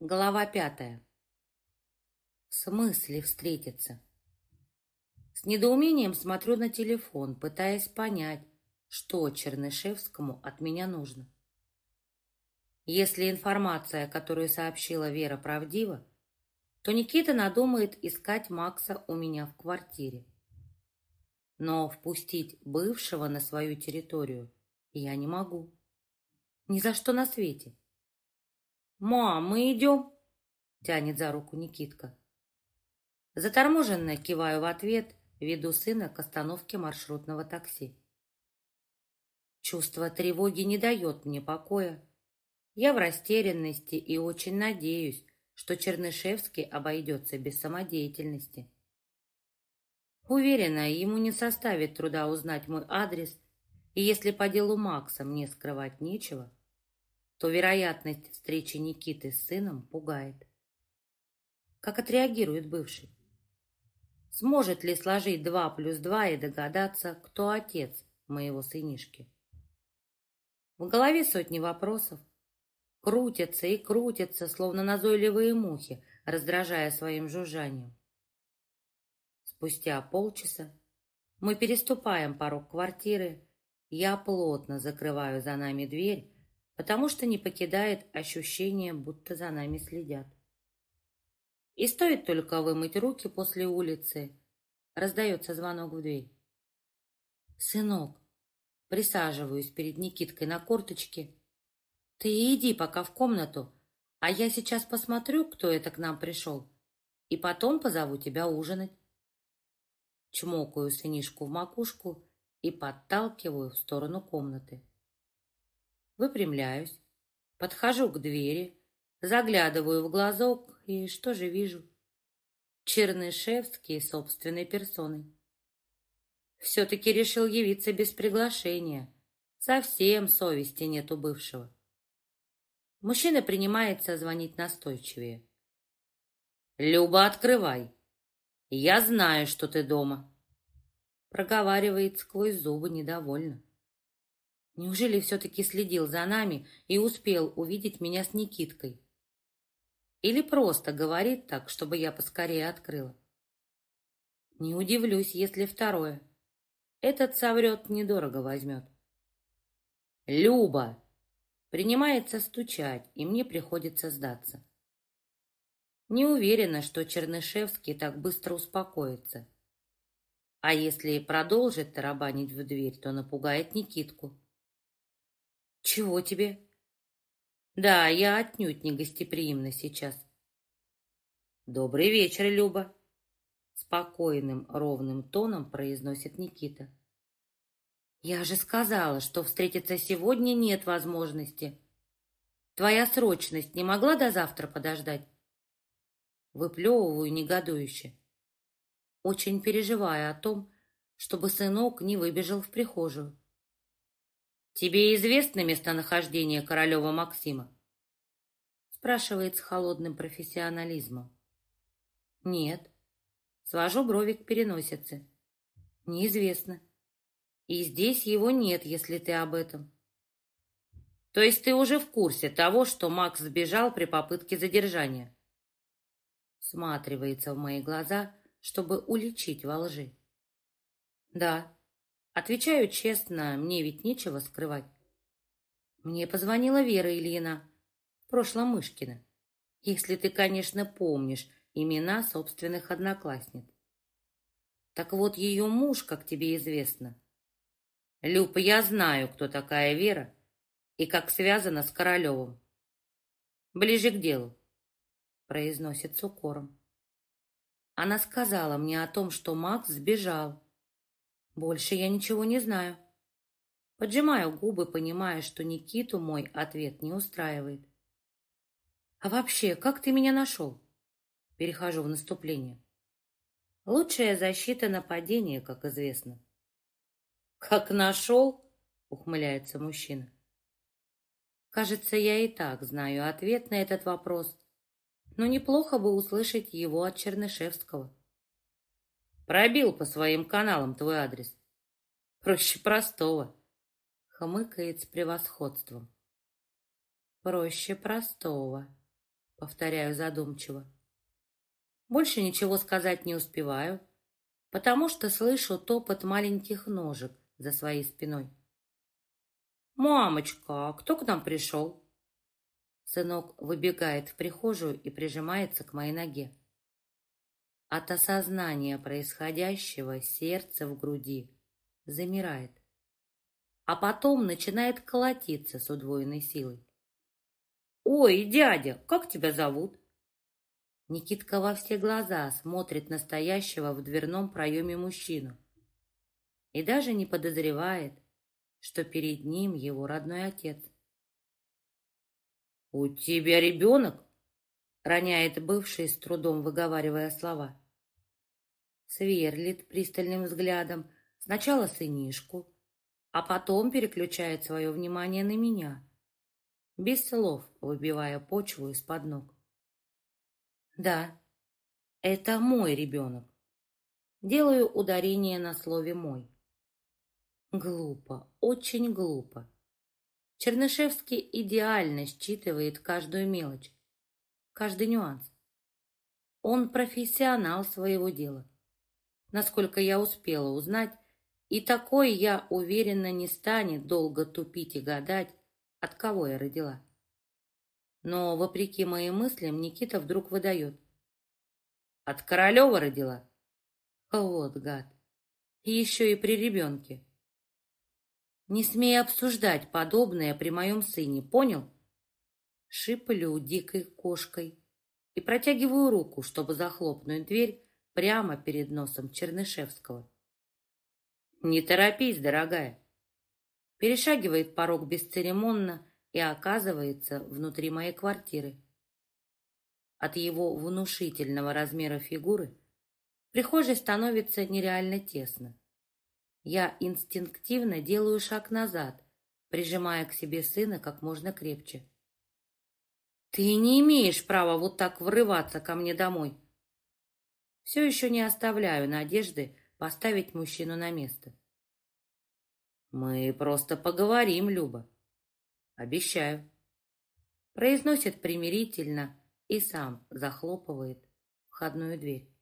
Глава пятая. В смысле встретиться? С недоумением смотрю на телефон, пытаясь понять, что Чернышевскому от меня нужно. Если информация, которую сообщила Вера, правдива, то Никита надумает искать Макса у меня в квартире. Но впустить бывшего на свою территорию я не могу. Ни за что на свете. — «Мам, мы идем!» — тянет за руку Никитка. Заторможенно киваю в ответ, веду сына к остановке маршрутного такси. Чувство тревоги не дает мне покоя. Я в растерянности и очень надеюсь, что Чернышевский обойдется без самодеятельности. Уверена, ему не составит труда узнать мой адрес, и если по делу Макса мне скрывать нечего, то вероятность встречи Никиты с сыном пугает. Как отреагирует бывший? Сможет ли сложить два плюс два и догадаться, кто отец моего сынишки? В голове сотни вопросов. Крутятся и крутятся, словно назойливые мухи, раздражая своим жужжанием. Спустя полчаса мы переступаем порог квартиры, я плотно закрываю за нами дверь, потому что не покидает ощущение, будто за нами следят. И стоит только вымыть руки после улицы, раздается звонок в дверь. «Сынок, присаживаюсь перед Никиткой на корточке. Ты иди пока в комнату, а я сейчас посмотрю, кто это к нам пришел, и потом позову тебя ужинать». Чмокаю сынишку в макушку и подталкиваю в сторону комнаты. Выпрямляюсь, подхожу к двери, заглядываю в глазок и что же вижу? Чернышевский собственной персоной. Все-таки решил явиться без приглашения. Совсем совести нет у бывшего. Мужчина принимается звонить настойчивее. «Люба, открывай. Я знаю, что ты дома», — проговаривает сквозь зубы недовольно. Неужели все-таки следил за нами и успел увидеть меня с Никиткой? Или просто говорит так, чтобы я поскорее открыла? Не удивлюсь, если второе. Этот соврет недорого возьмет. «Люба!» Принимается стучать, и мне приходится сдаться. Не уверена, что Чернышевский так быстро успокоится. А если продолжит тарабанить в дверь, то напугает Никитку. Чего тебе? Да, я отнюдь не гостеприимна сейчас. Добрый вечер, Люба. Спокойным, ровным тоном произносит Никита. Я же сказала, что встретиться сегодня нет возможности. Твоя срочность не могла до завтра подождать? Выплевываю негодующе. Очень переживая о том, чтобы сынок не выбежал в прихожую. «Тебе известно местонахождение Королева Максима?» Спрашивает с холодным профессионализмом. «Нет». Свожу брови к переносице. «Неизвестно. И здесь его нет, если ты об этом». «То есть ты уже в курсе того, что Макс сбежал при попытке задержания?» Сматривается в мои глаза, чтобы уличить во лжи. «Да». Отвечаю честно, мне ведь нечего скрывать. Мне позвонила Вера Ильина, прошла Мышкина, если ты, конечно, помнишь имена собственных одноклассниц. Так вот, ее муж, как тебе известно. Люпа, я знаю, кто такая Вера и как связана с Королевым. Ближе к делу, произносит с укором. Она сказала мне о том, что Макс сбежал, больше я ничего не знаю. Поджимаю губы, понимая, что Никиту мой ответ не устраивает. А вообще, как ты меня нашел? Перехожу в наступление. Лучшая защита нападения, как известно. Как нашел? Ухмыляется мужчина. Кажется, я и так знаю ответ на этот вопрос, но неплохо бы услышать его от Чернышевского. Пробил по своим каналам твой адрес. Проще простого. Хмыкает с превосходством. Проще простого. Повторяю задумчиво. Больше ничего сказать не успеваю, потому что слышу топот маленьких ножек за своей спиной. «Мамочка, а кто к нам пришел?» Сынок выбегает в прихожую и прижимается к моей ноге. От осознания происходящего сердце в груди замирает, а потом начинает колотиться с удвоенной силой. «Ой, дядя, как тебя зовут?» Никитка во все глаза смотрит настоящего в дверном проеме мужчину и даже не подозревает, что перед ним его родной отец. «У тебя ребенок?» роняет бывший, с трудом выговаривая слова. Сверлит пристальным взглядом сначала сынишку, а потом переключает свое внимание на меня, без слов выбивая почву из-под ног. Да, это мой ребенок. Делаю ударение на слове «мой». Глупо, очень глупо. Чернышевский идеально считывает каждую мелочь каждый нюанс. Он профессионал своего дела. Насколько я успела узнать, и такой, я уверенно не станет долго тупить и гадать, от кого я родила. Но, вопреки моим мыслям, Никита вдруг выдает. От Королева родила? Вот гад. Еще и при ребенке. Не смей обсуждать подобное при моем сыне, понял? Шиплю дикой кошкой и протягиваю руку, чтобы захлопнуть дверь прямо перед носом Чернышевского. «Не торопись, дорогая!» Перешагивает порог бесцеремонно и оказывается внутри моей квартиры. От его внушительного размера фигуры прихожей становится нереально тесно. Я инстинктивно делаю шаг назад, прижимая к себе сына как можно крепче. Ты не имеешь права вот так врываться ко мне домой. Все еще не оставляю надежды поставить мужчину на место. Мы просто поговорим, Люба. Обещаю. Произносит примирительно и сам захлопывает входную дверь.